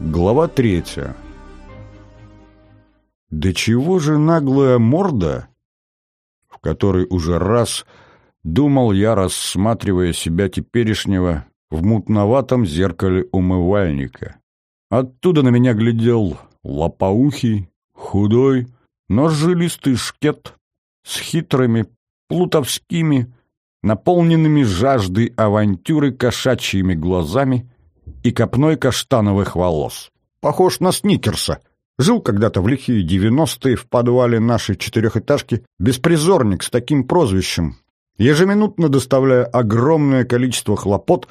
Глава третья. Да чего же наглая морда, в которой уже раз думал я, рассматривая себя теперешнего в мутноватом зеркале умывальника. Оттуда на меня глядел лопоухий, худой, но жилистый шкет с хитрыми, плутовскими, наполненными жаждой авантюры кошачьими глазами и копной каштановых волос. Похож на Сникерса. Жил когда-то в лихие девяностые в подвале нашей четырехэтажки беспризорник с таким прозвищем, ежеминутно доставляя огромное количество хлопот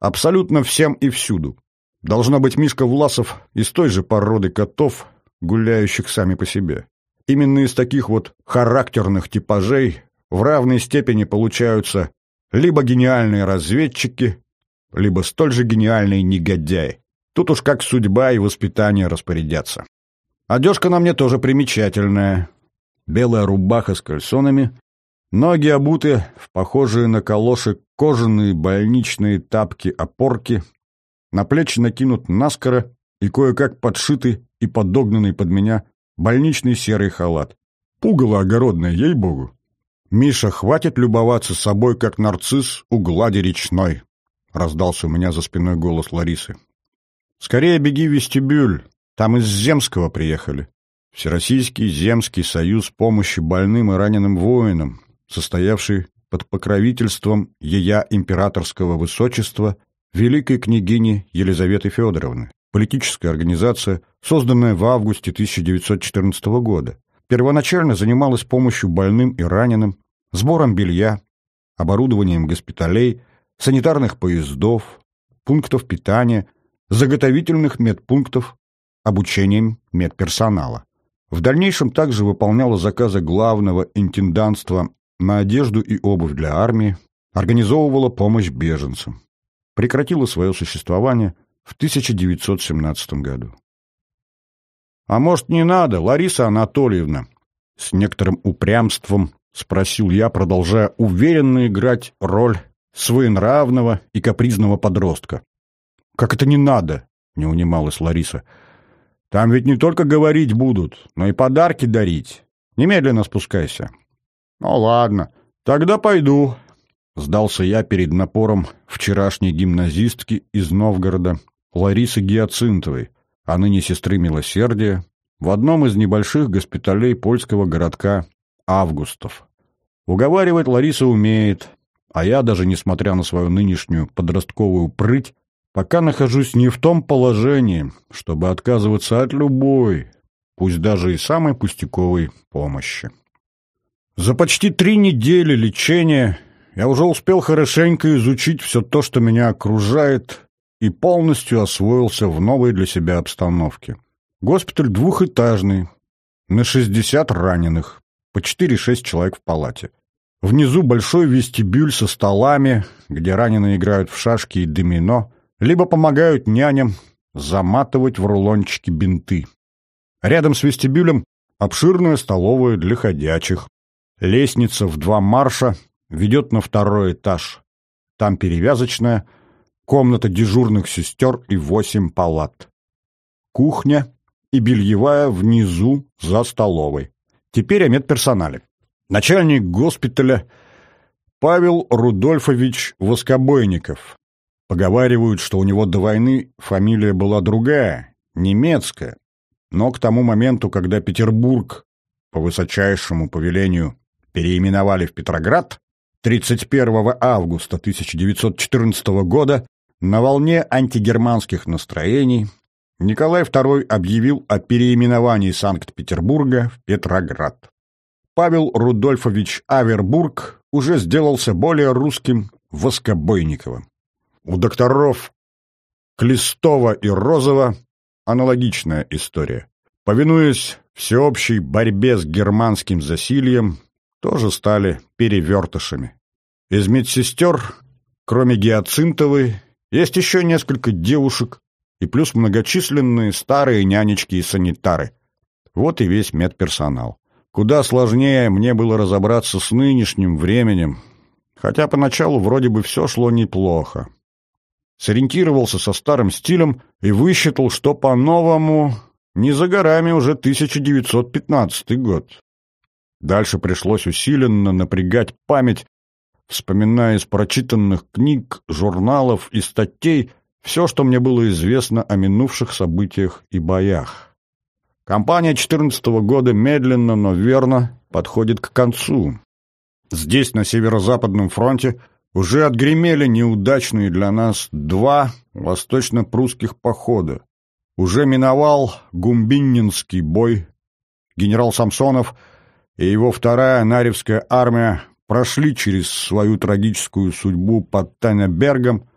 абсолютно всем и всюду. Должно быть Мишка Власов из той же породы котов, гуляющих сами по себе. Именно из таких вот характерных типажей в равной степени получаются либо гениальные разведчики, либо столь же гениальные негодяи. Тут уж как судьба и воспитание распорядятся. Одежка на мне тоже примечательная. Белая рубаха с кальсонами, ноги обуты в похожие на калоши кожаные больничные тапки-опорки, на плечи накинут наскоро и кое-как подшитый и подогнанный под меня больничный серый халат. Пугало огородное, ей-богу. «Миша, хватит любоваться собой, как нарцисс у глади речной», — раздался у меня за спиной голос Ларисы. «Скорее беги в вестибюль, там из Земского приехали». Всероссийский Земский союз помощи больным и раненым воинам, состоявший под покровительством Ея Императорского Высочества Великой княгини Елизаветы Федоровны, политическая организация, созданная в августе 1914 года. Первоначально занималась помощью больным и раненым, сбором белья, оборудованием госпиталей, санитарных поездов, пунктов питания, заготовительных медпунктов, обучением медперсонала. В дальнейшем также выполняла заказы главного интендантства на одежду и обувь для армии, организовывала помощь беженцам. Прекратила свое существование в 1917 году. «А может, не надо, Лариса Анатольевна?» С некоторым упрямством спросил я, продолжая уверенно играть роль своенравного и капризного подростка. «Как это не надо?» — не унималась Лариса. «Там ведь не только говорить будут, но и подарки дарить. Немедленно спускайся». «Ну ладно, тогда пойду», — сдался я перед напором вчерашней гимназистки из Новгорода Ларисы Гиацинтовой, а ныне сестры Милосердия, в одном из небольших госпиталей польского городка Августов. Уговаривать Лариса умеет, а я, даже несмотря на свою нынешнюю подростковую прыть, пока нахожусь не в том положении, чтобы отказываться от любой, пусть даже и самой пустяковой помощи. За почти три недели лечения я уже успел хорошенько изучить все то, что меня окружает, и полностью освоился в новой для себя обстановке. Госпиталь двухэтажный, на 60 раненых, по 4-6 человек в палате. Внизу большой вестибюль со столами, где раненые играют в шашки и домино, либо помогают няням заматывать в рулончики бинты. Рядом с вестибюлем обширная столовая для ходячих, Лестница в два марша ведет на второй этаж. Там перевязочная, комната дежурных сестер и восемь палат. Кухня и бельевая внизу за столовой. Теперь о медперсонале. Начальник госпиталя Павел Рудольфович Воскобойников. Поговаривают, что у него до войны фамилия была другая, немецкая. Но к тому моменту, когда Петербург по высочайшему повелению переименовали в Петроград 31 августа 1914 года на волне антигерманских настроений Николай II объявил о переименовании Санкт-Петербурга в Петроград. Павел Рудольфович Авербург уже сделался более русским Воскобойниковым. У докторов Клестова и Розова аналогичная история. Повинуясь всеобщей борьбе с германским засильем, тоже стали перевертышами. Из медсестер, кроме Гиацинтовой, есть еще несколько девушек и плюс многочисленные старые нянечки и санитары. Вот и весь медперсонал. Куда сложнее мне было разобраться с нынешним временем, хотя поначалу вроде бы все шло неплохо. сориентировался со старым стилем и высчитал, что по-новому не за горами уже 1915 год. Дальше пришлось усиленно напрягать память, вспоминая из прочитанных книг, журналов и статей все, что мне было известно о минувших событиях и боях. Кампания 14 -го года медленно, но верно подходит к концу. Здесь, на Северо-Западном фронте, уже отгремели неудачные для нас два восточно-прусских похода. Уже миновал Гумбиннинский бой. Генерал Самсонов и его вторая Наревская армия прошли через свою трагическую судьбу под Танебергом,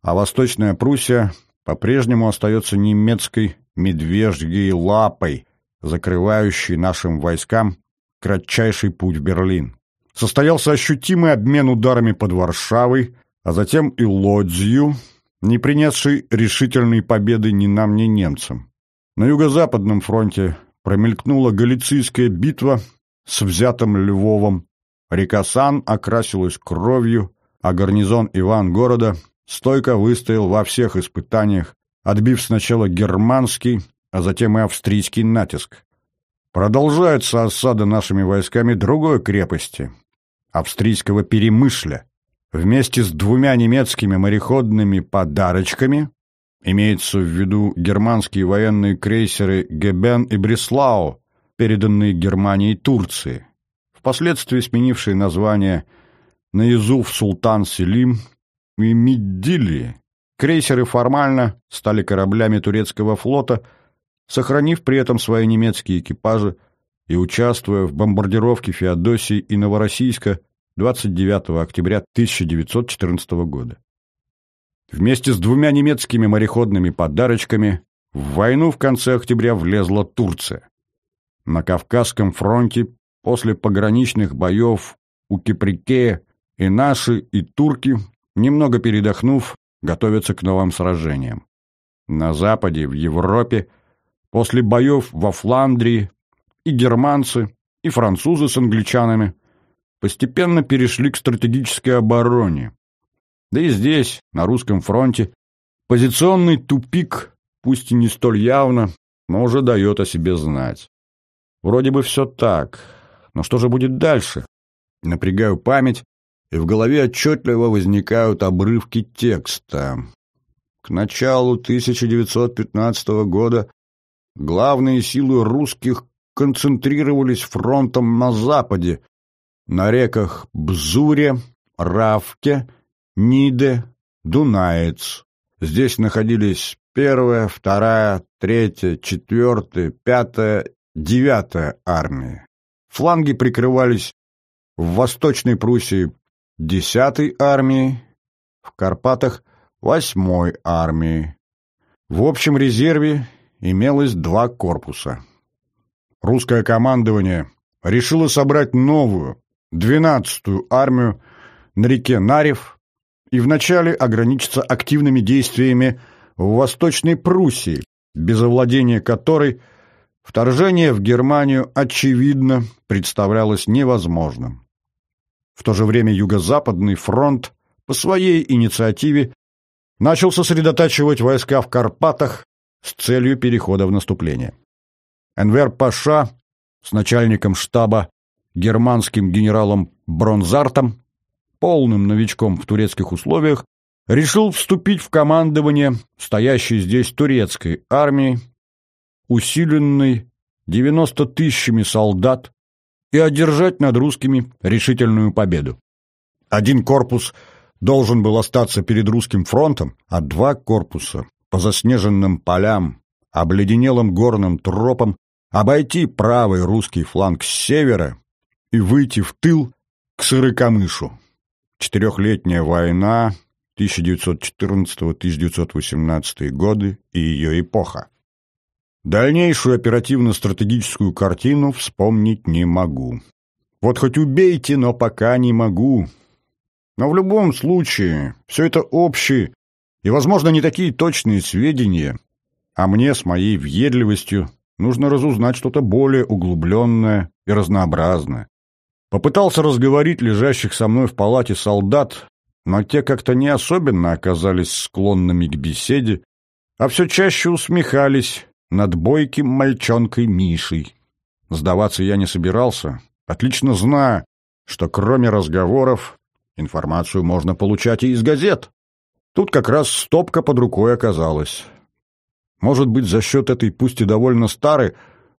а Восточная Пруссия по-прежнему остается немецкой медвежьей лапой, закрывающей нашим войскам кратчайший путь в Берлин. Состоялся ощутимый обмен ударами под Варшавой, а затем и Лодзью, не принесший решительной победы ни нам, ни немцам. На юго-западном фронте промелькнула Галицийская битва с взятым Львовом, река Сан окрасилась кровью, а гарнизон Иван города стойко выстоял во всех испытаниях, отбив сначала германский, а затем и австрийский натиск. Продолжается осада нашими войсками другой крепости – австрийского Перемышля. Вместе с двумя немецкими мореходными подарочками имеется в виду германские военные крейсеры «Гебен» и «Бреслау», переданные Германии и Турции, впоследствии сменившие название на Юзуф Султан Селим и Миддили. Крейсеры формально стали кораблями турецкого флота, сохранив при этом свои немецкие экипажи и участвуя в бомбардировке Феодосии и Новороссийска 29 октября 1914 года. Вместе с двумя немецкими мореходными подарочками в войну в конце октября влезла Турция. На Кавказском фронте после пограничных боев у Киприкея и наши, и турки, немного передохнув, готовятся к новым сражениям. На Западе, в Европе, после боев во Фландрии и германцы, и французы с англичанами постепенно перешли к стратегической обороне. Да и здесь, на русском фронте, позиционный тупик, пусть и не столь явно, но уже дает о себе знать. Вроде бы все так. Но что же будет дальше? Напрягаю память, и в голове отчетливо возникают обрывки текста. К началу 1915 года главные силы русских концентрировались фронтом на западе, на реках Бзуре, Равке, Ниде, Дунаец. Здесь находились первая, вторая, третья, четвертая, пятая девятая армия. Фланги прикрывались в Восточной Пруссии десятой армией, в Карпатах восьмой армией. В общем резерве имелось два корпуса. Русское командование решило собрать новую, двенадцатую армию на реке Нарев и вначале ограничиться активными действиями в Восточной Пруссии, без овладения которой – Вторжение в Германию, очевидно, представлялось невозможным. В то же время Юго-Западный фронт по своей инициативе начал сосредотачивать войска в Карпатах с целью перехода в наступление. Энвер Паша с начальником штаба германским генералом Бронзартом, полным новичком в турецких условиях, решил вступить в командование стоящей здесь турецкой армии усиленный 90 тысячами солдат, и одержать над русскими решительную победу. Один корпус должен был остаться перед русским фронтом, а два корпуса по заснеженным полям, обледенелым горным тропам обойти правый русский фланг с севера и выйти в тыл к Сырыкамышу. Четырехлетняя война 1914-1918 годы и ее эпоха. Дальнейшую оперативно-стратегическую картину вспомнить не могу. Вот хоть убейте, но пока не могу. Но в любом случае, все это общие и, возможно, не такие точные сведения, а мне с моей въедливостью нужно разузнать что-то более углубленное и разнообразное. Попытался разговорить лежащих со мной в палате солдат, но те как-то не особенно оказались склонными к беседе, а все чаще усмехались над бойким мальчонкой Мишей. Сдаваться я не собирался, отлично зная, что кроме разговоров информацию можно получать и из газет. Тут как раз стопка под рукой оказалась. Может быть, за счет этой пусть и довольно старой,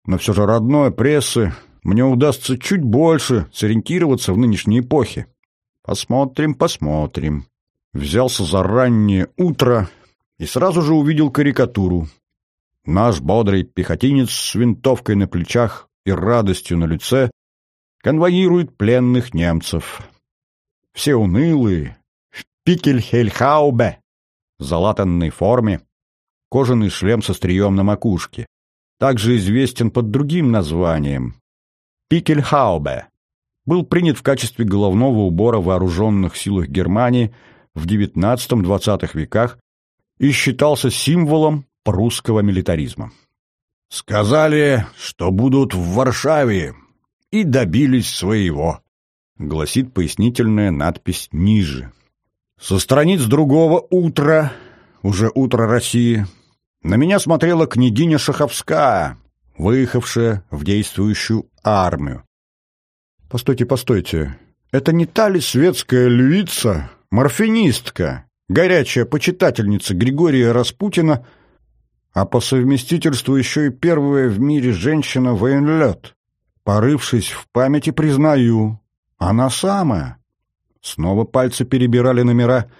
но все же родной прессы мне удастся чуть больше сориентироваться в нынешней эпохе. Посмотрим, посмотрим. Взялся за раннее утро и сразу же увидел карикатуру. Наш бодрый пехотинец с винтовкой на плечах и радостью на лице конвоирует пленных немцев. Все унылые, в пикельхельхаубе, залатанной форме, кожаный шлем со стрием на макушке. Также известен под другим названием — пикельхаубе. Был принят в качестве головного убора вооруженных силах Германии в XIX-XX веках и считался символом прусского милитаризма. «Сказали, что будут в Варшаве, и добились своего», — гласит пояснительная надпись ниже. Со страниц другого утра, уже утро России, на меня смотрела княгиня Шаховская, выехавшая в действующую армию. Постойте, постойте, это не та ли светская львица, морфинистка, горячая почитательница Григория Распутина, а по совместительству еще и первая в мире женщина-военлет? Порывшись в памяти, признаю, она самая. Снова пальцы перебирали номера.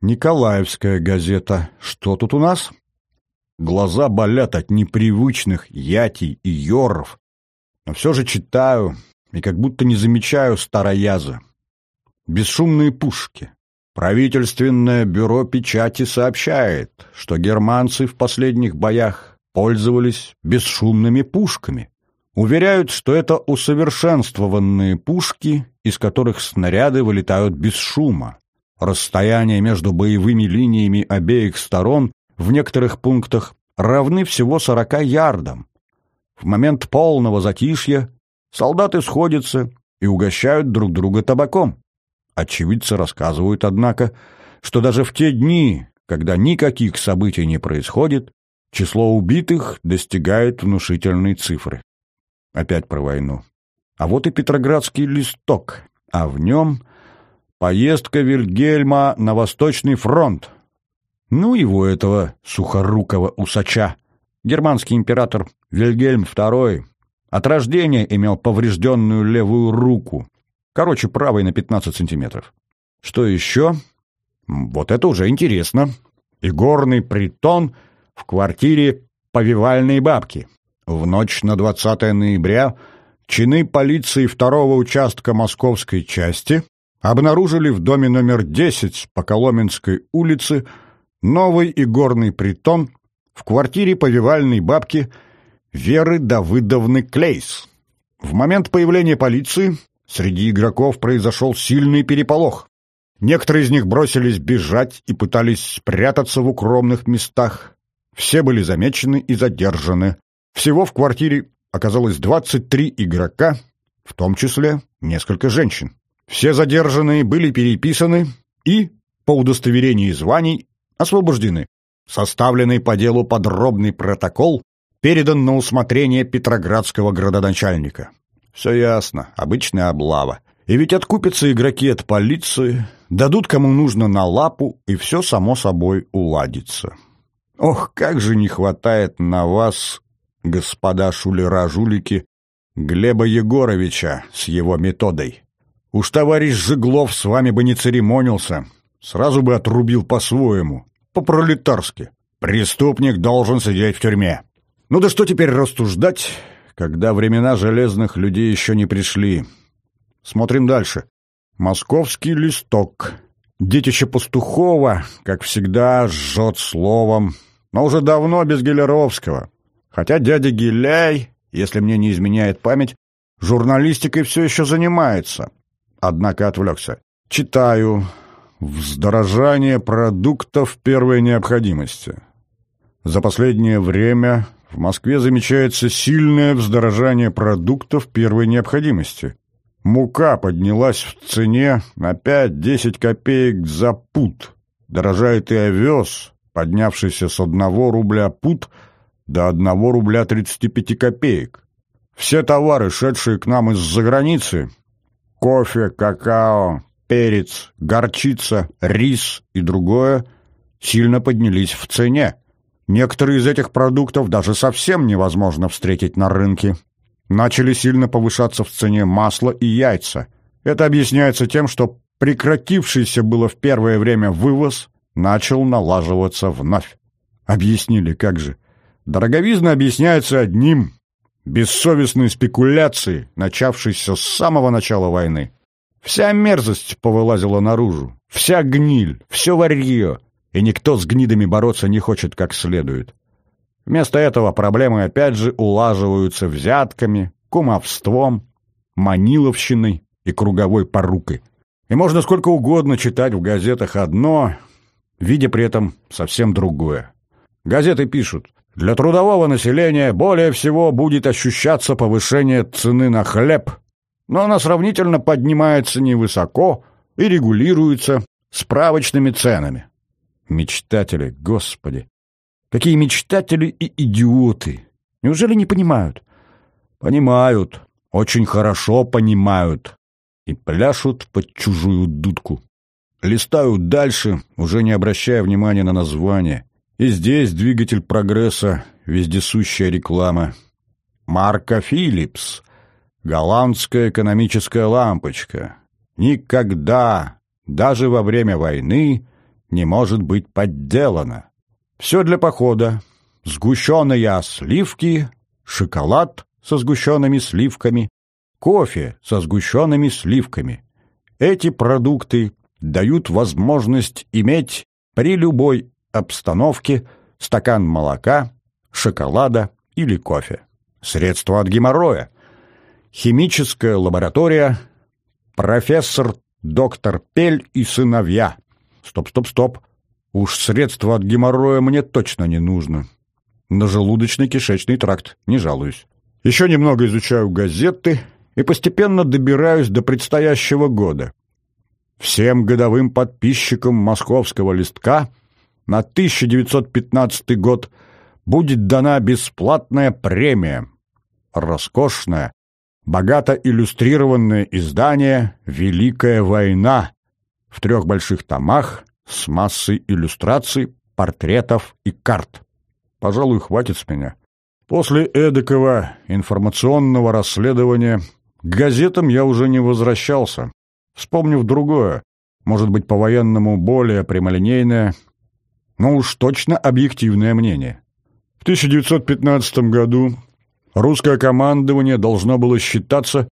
Николаевская газета. Что тут у нас? Глаза болят от непривычных ятий и йоров. Но все же читаю и как будто не замечаю старояза. Бесшумные пушки. Правительственное бюро печати сообщает, что германцы в последних боях пользовались бесшумными пушками. Уверяют, что это усовершенствованные пушки, из которых снаряды вылетают без шума. Расстояние между боевыми линиями обеих сторон в некоторых пунктах равны всего 40 ярдам. В момент полного затишья солдаты сходятся и угощают друг друга табаком. Очевидцы рассказывают, однако, что даже в те дни, когда никаких событий не происходит, число убитых достигает внушительной цифры. Опять про войну. А вот и Петроградский листок, а в нем поездка Вильгельма на Восточный фронт. Ну его этого сухорукого усача. Германский император Вильгельм II от рождения имел поврежденную левую руку. Короче, правой на 15 сантиметров. Что еще? Вот это уже интересно. Игорный притон в квартире повивальной бабки. В ночь на 20 ноября чины полиции второго участка московской части обнаружили в доме номер 10 по Коломенской улице новый игорный притон в квартире повивальной бабки Веры Давыдовны Клейс. В момент появления полиции среди игроков произошел сильный переполох. Некоторые из них бросились бежать и пытались спрятаться в укромных местах. Все были замечены и задержаны. Всего в квартире оказалось 23 игрока, в том числе несколько женщин. Все задержанные были переписаны и, по удостоверении званий, освобождены. Составленный по делу подробный протокол передан на усмотрение Петроградского градоначальника. Все ясно, обычная облава. И ведь откупятся игроки от полиции, дадут кому нужно на лапу, и все само собой уладится. Ох, как же не хватает на вас господа шулера-жулики, Глеба Егоровича с его методой. Уж товарищ Жиглов с вами бы не церемонился, сразу бы отрубил по-своему, по-пролетарски. Преступник должен сидеть в тюрьме. Ну да что теперь рассуждать, когда времена железных людей еще не пришли? Смотрим дальше. Московский листок. Детище Пастухова, как всегда, жжет словом, но уже давно без Гелеровского. Хотя дядя Гиляй, если мне не изменяет память, журналистикой все еще занимается. Однако отвлекся. Читаю. Вздорожание продуктов первой необходимости. За последнее время в Москве замечается сильное вздорожание продуктов первой необходимости. Мука поднялась в цене на 5-10 копеек за пуд. Дорожает и овес, поднявшийся с 1 рубля пуд до 1 рубля 35 копеек. Все товары, шедшие к нам из-за границы, кофе, какао, перец, горчица, рис и другое, сильно поднялись в цене. Некоторые из этих продуктов даже совсем невозможно встретить на рынке. Начали сильно повышаться в цене масло и яйца. Это объясняется тем, что прекратившийся было в первое время вывоз начал налаживаться вновь. Объяснили, как же. Дороговизна объясняется одним – бессовестной спекуляцией, начавшейся с самого начала войны. Вся мерзость повылазила наружу, вся гниль, все варье, и никто с гнидами бороться не хочет как следует. Вместо этого проблемы опять же улаживаются взятками, кумовством, маниловщиной и круговой порукой. И можно сколько угодно читать в газетах одно, видя при этом совсем другое. Газеты пишут, для трудового населения более всего будет ощущаться повышение цены на хлеб, но она сравнительно поднимается невысоко и регулируется справочными ценами. Мечтатели, господи! Какие мечтатели и идиоты! Неужели не понимают? Понимают, очень хорошо понимают. И пляшут под чужую дудку. Листают дальше, уже не обращая внимания на название. И здесь двигатель прогресса, вездесущая реклама. Марка Филлипс. Голландская экономическая лампочка. Никогда, даже во время войны, не может быть подделано. Все для похода. Сгущенные сливки, шоколад со сгущенными сливками, кофе со сгущенными сливками. Эти продукты дают возможность иметь при любой обстановке стакан молока, шоколада или кофе. Средство от геморроя. Химическая лаборатория. Профессор доктор Пель и сыновья. Стоп, стоп, стоп. Уж средство от геморроя мне точно не нужно. На желудочно-кишечный тракт не жалуюсь. Еще немного изучаю газеты и постепенно добираюсь до предстоящего года. Всем годовым подписчикам московского листка на 1915 год будет дана бесплатная премия. Роскошное, богато иллюстрированное издание «Великая война» в трех больших томах с массой иллюстраций, портретов и карт. Пожалуй, хватит с меня. После эдакого информационного расследования к газетам я уже не возвращался, вспомнив другое, может быть, по-военному более прямолинейное, но уж точно объективное мнение. В 1915 году русское командование должно было считаться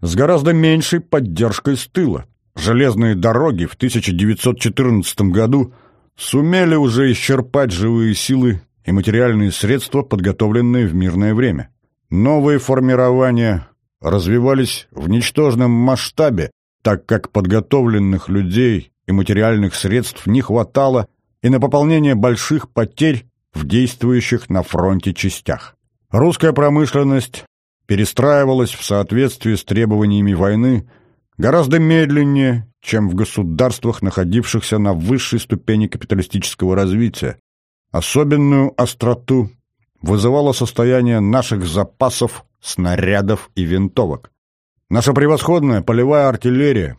с гораздо меньшей поддержкой с тыла железные дороги в 1914 году сумели уже исчерпать живые силы и материальные средства, подготовленные в мирное время. Новые формирования развивались в ничтожном масштабе, так как подготовленных людей и материальных средств не хватало и на пополнение больших потерь в действующих на фронте частях. Русская промышленность перестраивалась в соответствии с требованиями войны гораздо медленнее, чем в государствах, находившихся на высшей ступени капиталистического развития. Особенную остроту вызывало состояние наших запасов снарядов и винтовок. Наша превосходная полевая артиллерия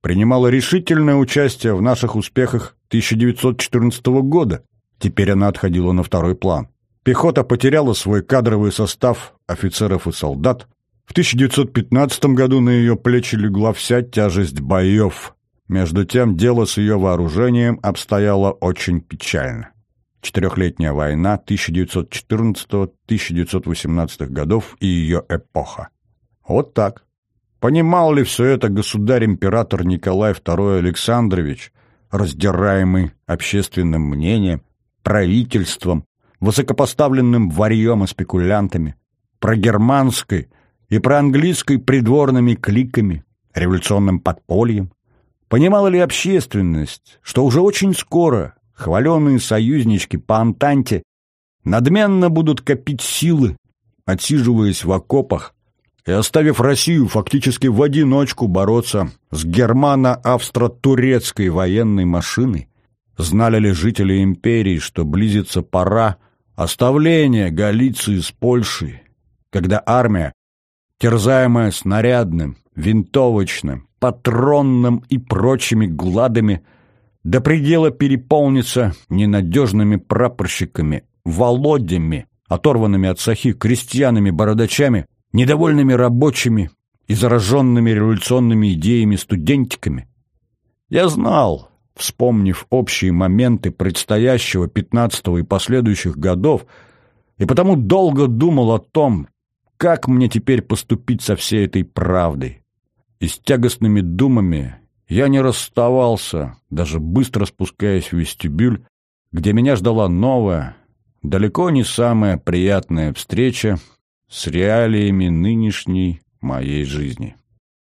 принимала решительное участие в наших успехах 1914 года. Теперь она отходила на второй план. Пехота потеряла свой кадровый состав офицеров и солдат, в 1915 году на ее плечи легла вся тяжесть боев. Между тем, дело с ее вооружением обстояло очень печально. Четырехлетняя война 1914-1918 годов и ее эпоха. Вот так. Понимал ли все это государь-император Николай II Александрович, раздираемый общественным мнением, правительством, высокопоставленным варьем и спекулянтами, прогерманской – и про английской придворными кликами, революционным подпольем? Понимала ли общественность, что уже очень скоро хваленые союзнички по Антанте надменно будут копить силы, отсиживаясь в окопах, и оставив Россию фактически в одиночку бороться с германо-австро-турецкой военной машиной, знали ли жители империи, что близится пора оставления Галиции с Польшей, когда армия, терзаемая снарядным, винтовочным, патронным и прочими гладами, до предела переполнится ненадежными прапорщиками, володями, оторванными от сахи крестьянами-бородачами, недовольными рабочими и зараженными революционными идеями студентиками. Я знал, вспомнив общие моменты предстоящего пятнадцатого и последующих годов, и потому долго думал о том, как мне теперь поступить со всей этой правдой. И с тягостными думами я не расставался, даже быстро спускаясь в вестибюль, где меня ждала новая, далеко не самая приятная встреча с реалиями нынешней моей жизни.